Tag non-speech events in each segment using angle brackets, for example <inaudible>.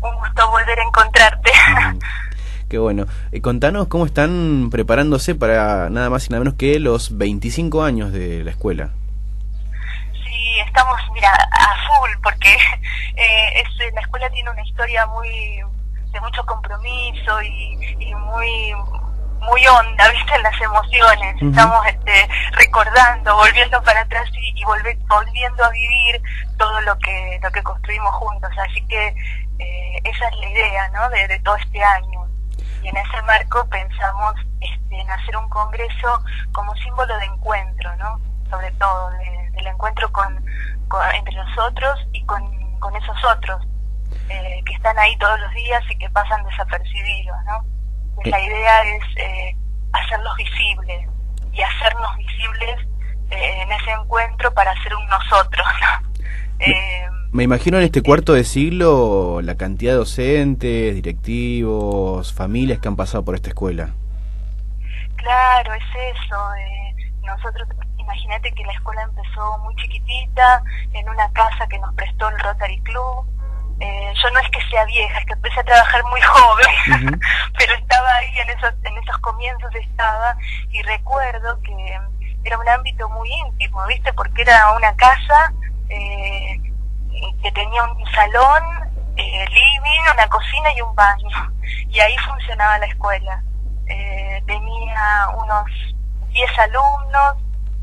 Un gusto volver a encontrarte. Qué bueno. Eh, contanos cómo están preparándose para nada más y nada menos que los 25 años de la escuela. Sí, estamos, mira, a full, porque <laughs> eh, es, la escuela tiene una historia muy de mucho compromiso y, muy muy honda, <laughs> viste, en las emociones. Estamos este, recordando, volviendo para atrás y, y volviendo a vivir todo lo que lo que construimos juntos. Así que eh, esa es la idea, ¿no? De, todo este año. Y en ese marco pensamos este, en hacer un congreso como símbolo de encuentro, ¿no? Sobre todo, del encuentro con, entre nosotros y con, con esos otros eh, que están ahí todos los días y que pasan desapercibidos, ¿no? Pues la idea es eh, hacerlos visibles y hacernos visibles eh, en ese encuentro para ser un nosotros, ¿no? Me imagino en este cuarto de siglo la cantidad de docentes, directivos, familias que han pasado por esta escuela. Claro, es eso. nosotros, imagínate que la escuela empezó muy chiquitita, en una casa que nos prestó el Rotary Club, eh, yo no es que sea vieja, es que empecé a trabajar muy <laughs> joven, pero estaba ahí en esos, en esos comienzos estaba y recuerdo que era un ámbito muy íntimo, ¿viste? Porque era una casa eh, que tenía un salón, eh, living, una cocina y un baño. Y ahí funcionaba la escuela. Eh, tenía unos 10 alumnos,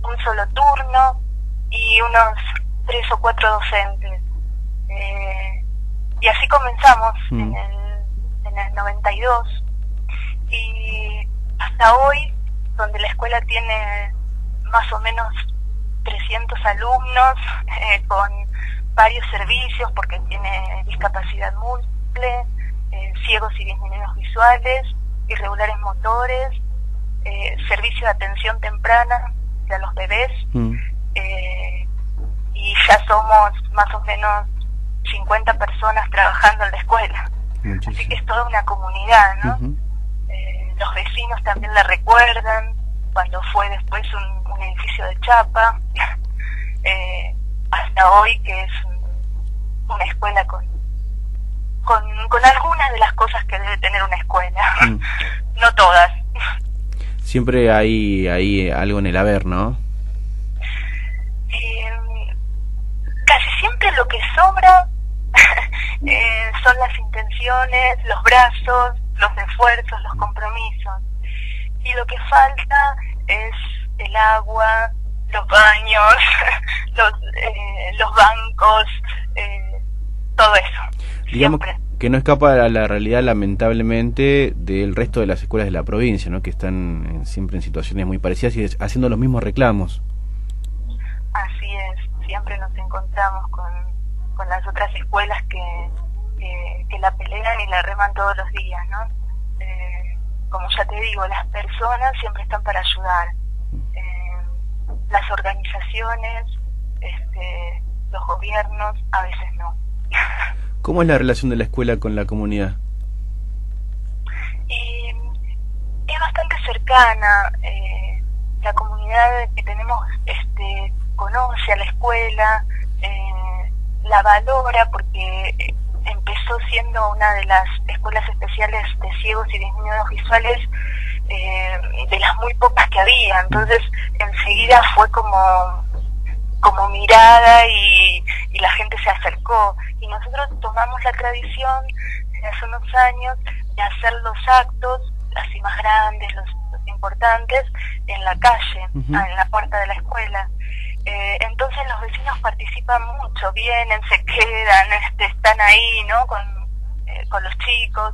un solo turno y unos tres o cuatro docentes. Eh, y así comenzamos mm. en, el, en el 92 y hasta hoy, donde la escuela tiene más o menos 300 alumnos eh, con varios servicios porque tiene discapacidad múltiple, eh, ciegos y disminuidos visuales, irregulares motores, eh, servicio de atención temprana de los bebés mm. y ya somos más o menos 50 personas trabajando en la escuela. Así que es toda una comunidad, ¿no? Eh, los vecinos también la recuerdan, cuando fue después un, edificio de chapa, <laughs> eh, hasta hoy que es una escuela con, con, con algunas de las cosas que debe tener una escuela, <laughs> mm. no todas. Siempre hay, hay algo en el haber, ¿no? Eh, casi siempre lo que sobra eh, son las intenciones, los brazos, los esfuerzos, los compromisos. Y lo que falta es el agua, los baños, <laughs> los, eh, los bancos, eh, todo eso. Digamos que no escapa a la realidad, lamentablemente, del resto de las escuelas de la provincia, ¿no? que están siempre en situaciones muy parecidas y haciendo los mismos reclamos. Así es, siempre nos encontramos con con las otras escuelas que, que, la pelean y la reman todos los días, ¿no? Eh, como ya te digo, las personas siempre están para ayudar. Eh, las organizaciones, este, los gobiernos, a veces no. ¿Cómo es la relación de la escuela con la comunidad? es bastante cercana. Eh, la comunidad que tenemos este, conoce a la escuela, la valora porque empezó siendo una de las escuelas especiales de ciegos y disminuidos visuales eh, de las muy pocas que había. Entonces enseguida fue como, como mirada y, la gente se acercó. Y nosotros tomamos la tradición hace unos años de hacer los actos, así más grandes, los, importantes, en la calle, en la puerta de la escuela. Eh, entonces los vecinos participan mucho, vienen, se quedan, este, están ahí, ¿no? Con, eh, con los chicos.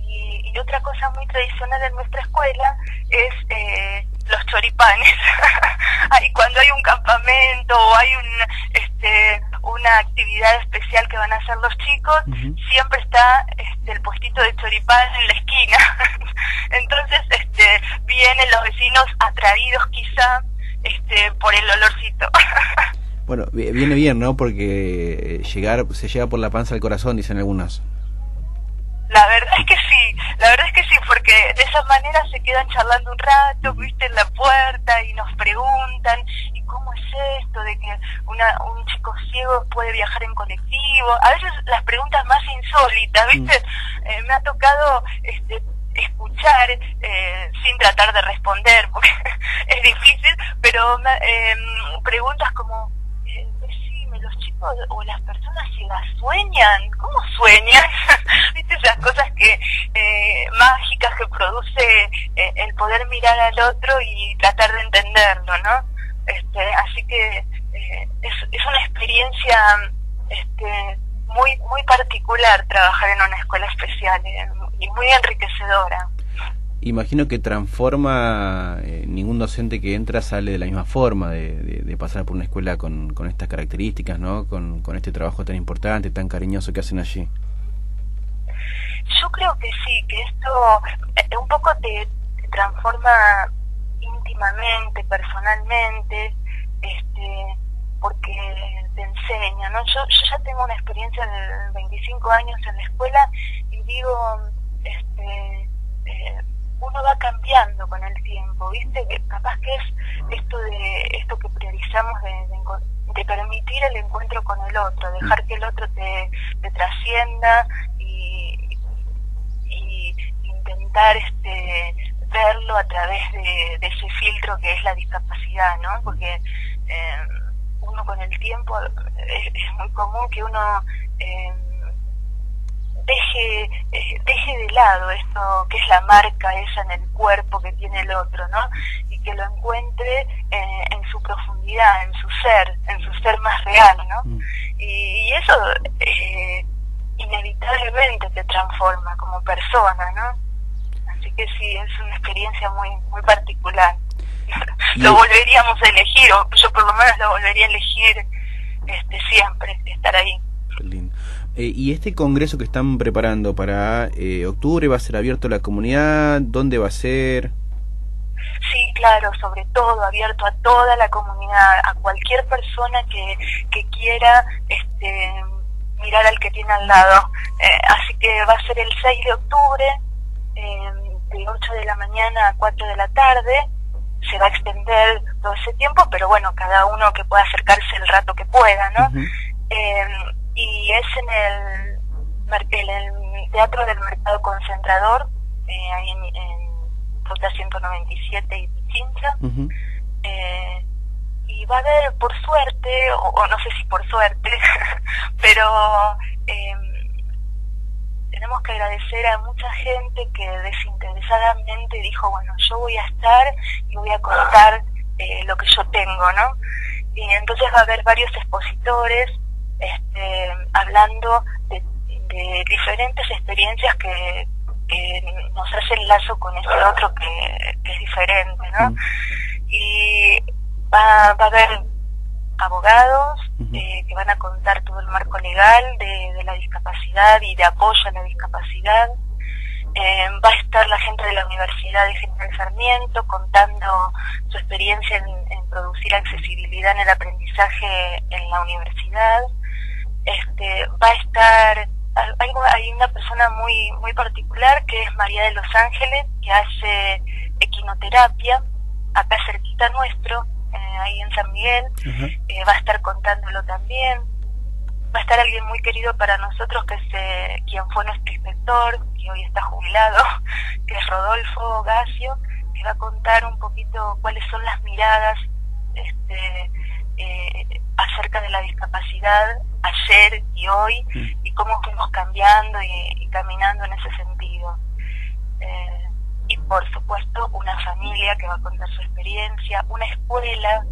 Y, y, otra cosa muy tradicional en nuestra escuela es eh, los choripanes. <laughs> ahí cuando hay un campamento o hay un, este, una actividad especial que van a hacer los chicos, siempre está este, el puestito de choripán en la esquina. <laughs> Entonces, este, vienen los vecinos atraídos quizá este, por el olorcito. <laughs> bueno, viene bien, ¿no? Porque llegar se llega por la panza al corazón, dicen algunos. La verdad es que sí, la verdad es que sí, porque de esa manera se quedan charlando un rato, viste, en la puerta y nos preguntan, y ¿cómo es esto de que una, un chico ciego puede viajar en colectivo? A veces las preguntas más insólitas, ¿viste? Mm. Eh, me ha tocado este, escuchar eh, sin tratar de responder, porque <laughs> es difícil, pero eh, preguntas como, eh, decime, los chicos o las personas si las sueñan, ¿cómo sueñan? <laughs> ¿Viste esas cosas que eh, mágicas que produce eh, el poder mirar al otro y tratar de entenderlo, ¿no? Este, así que eh, es, es una experiencia este, muy muy particular trabajar en una escuela especial eh, y muy enriquecedora. Imagino que transforma, eh, ningún docente que entra sale de la misma forma de, de, pasar por una escuela con, con estas características, ¿no? Con, con, este trabajo tan importante, tan cariñoso que hacen allí. Yo creo que sí, que esto eh, un poco te, te, transforma íntimamente, personalmente, este, porque te enseña, ¿no? Yo, yo ya tengo una experiencia de 25 años en la escuela y digo, este, eh, uno va cambiando con el tiempo, ¿viste? Que capaz que es esto de esto que priorizamos de, de, de permitir el encuentro con el otro, dejar que el otro te, te trascienda y, y, intentar este verlo a través de, de, ese filtro que es la discapacidad, ¿no? Porque eh, uno con el tiempo es, es muy común que uno eh, deje, deje de lado esto que es la marca esa en el cuerpo que tiene el otro, ¿no? Y que lo encuentre eh, en su profundidad, en su ser, en su ser más real, ¿no? Mm. Y, y, eso eh, inevitablemente te transforma como persona, ¿no? Así que sí, es una experiencia muy, muy particular. <laughs> lo volveríamos a elegir, o yo por lo menos lo volvería a elegir este siempre, estar ahí. Qué lindo. Eh, ¿Y este congreso que están preparando para eh, octubre va a ser abierto a la comunidad? ¿Dónde va a ser? Sí, claro, sobre todo abierto a toda la comunidad, a cualquier persona que, que quiera este, mirar al que tiene al lado. Eh, así que va a ser el 6 de octubre, de 8 de la mañana a 4 de la tarde. Se va a extender todo ese tiempo, pero bueno, cada uno que pueda acercarse el rato que pueda, ¿no? Uh -huh y es en el, en el Teatro del Mercado Concentrador, eh, ahí en, en Ruta 197 y Pichincha. Uh -huh. eh, y va a haber, por suerte, o, o no sé si por suerte, <laughs> pero eh, tenemos que agradecer a mucha gente que desinteresadamente dijo, bueno, yo voy a estar y voy a contar eh, lo que yo tengo, ¿no? Y entonces va a haber varios expositores este, hablando de, de, diferentes experiencias que, que, nos hacen lazo con ese otro que, que es diferente, ¿no? Y va, va, a haber abogados uh -huh. eh, que van a contar todo el marco legal de, de, la discapacidad y de apoyo a la discapacidad. Eh, va a estar la gente de la Universidad de General Sarmiento contando su experiencia en, en producir accesibilidad en el aprendizaje en la universidad este, va a estar hay, hay una persona muy muy particular que es María de los Ángeles que hace equinoterapia acá cerquita nuestro eh, ahí en San Miguel uh -huh. eh, va a estar contándolo también va a estar alguien muy querido para nosotros que es eh, quien fue nuestro inspector que hoy está jubilado <laughs> que es Rodolfo Gacio que va a contar un poquito cuáles son las miradas este eh, acerca de la discapacidad ayer y hoy mm. y cómo fuimos cambiando y, y, caminando en ese sentido. Eh, y por supuesto una familia que va a contar su experiencia, una escuela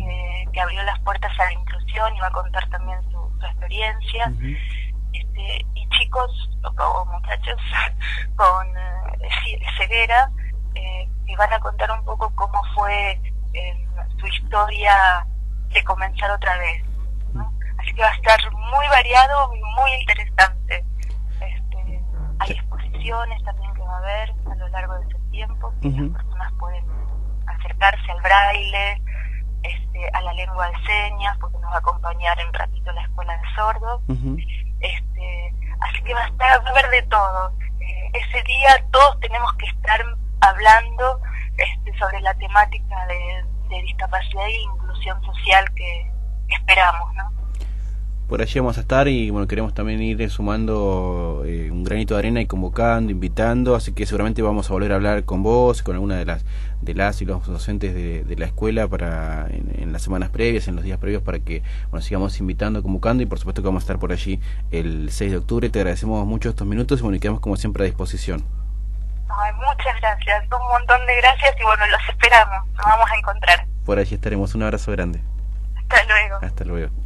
eh, que abrió las puertas a la inclusión y va a contar también su, su experiencia. Uh -huh. este, y chicos o, o muchachos <laughs> con eh, ceguera eh, que van a contar un poco cómo fue su historia de comenzar otra vez. Que va a estar muy variado y muy interesante. Este, hay exposiciones también que va a haber a lo largo de ese tiempo, que uh -huh. las personas pueden acercarse al braille, este, a la lengua de señas, porque nos va a acompañar en ratito la escuela de sordos. Uh -huh. este, así que va a estar, va a haber de todo. Eh, ese día todos tenemos que estar hablando este, sobre la temática de, de discapacidad e transformación social que esperamos, ¿no? Por allí vamos a estar y bueno queremos también ir sumando eh, un granito de arena y convocando, invitando, así que seguramente vamos a volver a hablar con vos, con alguna de las de las y los docentes de, la escuela para en, las semanas previas, en los días previos para que bueno sigamos invitando, convocando y por supuesto que vamos a estar por allí el 6 de octubre. Te agradecemos mucho estos minutos y bueno, y quedamos como siempre a disposición. Ay, muchas gracias, un montón de gracias y bueno, los esperamos, nos vamos a encontrar. Por allí estaremos, un abrazo grande. Hasta luego. Hasta luego.